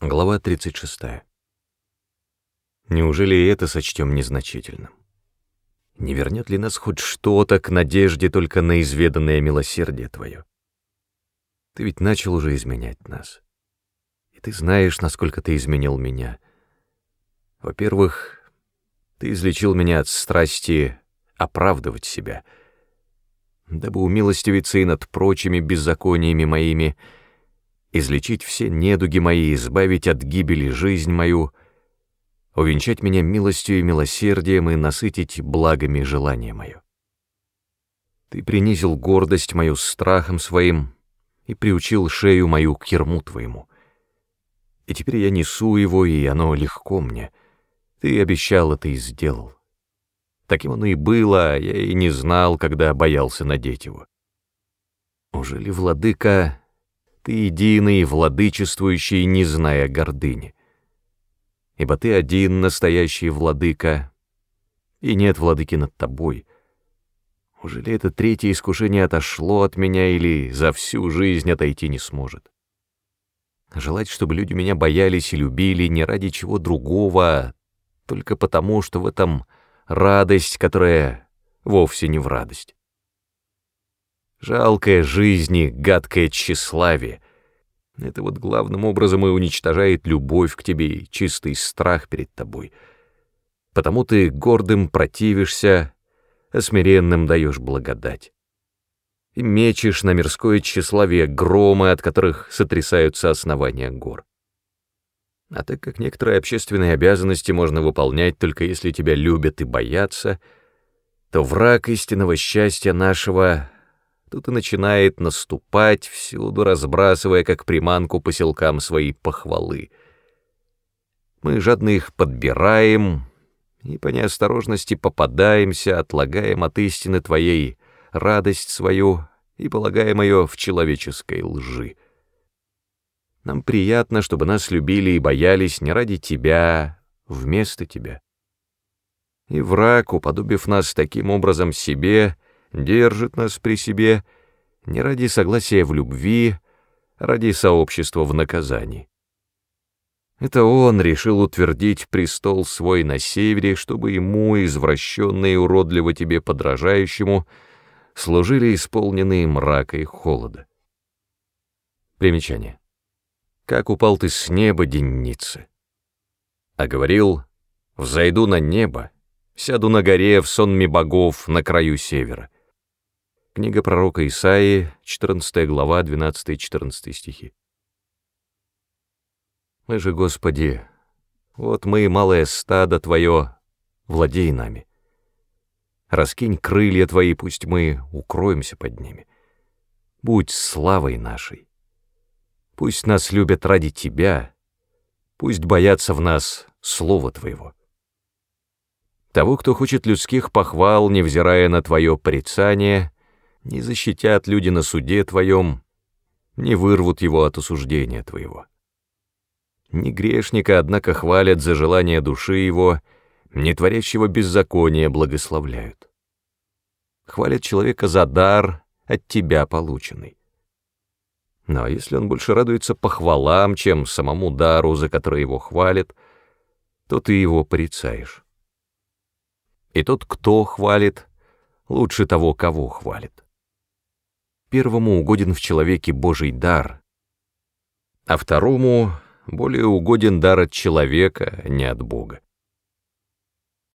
Глава 36. Неужели это сочтем незначительным? Не вернет ли нас хоть что-то к надежде только на изведанное милосердие Твое? Ты ведь начал уже изменять нас. И ты знаешь, насколько ты изменил меня. Во-первых, ты излечил меня от страсти оправдывать себя, дабы умилостивиться и над прочими беззакониями моими — излечить все недуги мои, избавить от гибели жизнь мою, увенчать меня милостью и милосердием и насытить благами желание мое. Ты принизил гордость мою страхом своим и приучил шею мою к ерму твоему. И теперь я несу его, и оно легко мне. Ты обещал это и сделал. Таким оно и было, а я и не знал, когда боялся надеть его. Уже ли, владыка, ты единый, владычествующий, не зная гордыни. Ибо ты один настоящий владыка, и нет владыки над тобой. Уже ли это третье искушение отошло от меня или за всю жизнь отойти не сможет? Желать, чтобы люди меня боялись и любили не ради чего другого, а только потому, что в этом радость, которая вовсе не в радость. Жалкая жизни, гадкое тщеславие. Это вот главным образом и уничтожает любовь к тебе и чистый страх перед тобой. Потому ты гордым противишься, а смиренным даешь благодать. И мечешь на мирское тщеславие громы, от которых сотрясаются основания гор. А так как некоторые общественные обязанности можно выполнять только если тебя любят и боятся, то враг истинного счастья нашего тут и начинает наступать, всюду разбрасывая как приманку поселкам свои похвалы. Мы жадно их подбираем и по неосторожности попадаемся, отлагаем от истины твоей радость свою и полагаем ее в человеческой лжи. Нам приятно, чтобы нас любили и боялись не ради тебя, вместо тебя. И враг, уподобив нас таким образом себе, — держит нас при себе не ради согласия в любви, а ради сообщества в наказании. Это он решил утвердить престол свой на севере, чтобы ему, извращенно и уродливо тебе подражающему, служили исполненные мрака и холода. Примечание. Как упал ты с неба, денницы? А говорил, взойду на небо, сяду на горе в сонме богов на краю севера. Книга пророка Исаии, 14 глава, 12-14 стихи. Мы же, Господи, вот мы, малое стадо Твое, владей нами. Раскинь крылья Твои, пусть мы укроемся под ними. Будь славой нашей. Пусть нас любят ради Тебя, пусть боятся в нас Слова Твоего. Того, кто хочет людских похвал, невзирая на Твое порицание — не защитят люди на суде твоем, не вырвут его от осуждения твоего. Не грешника, однако, хвалят за желание души его, не творящего беззакония благословляют. Хвалят человека за дар от тебя полученный. Но если он больше радуется похвалам, чем самому дару, за который его хвалят, то ты его порицаешь. И тот, кто хвалит, лучше того, кого хвалит первому угоден в человеке Божий дар, а второму более угоден дар от человека, а не от Бога.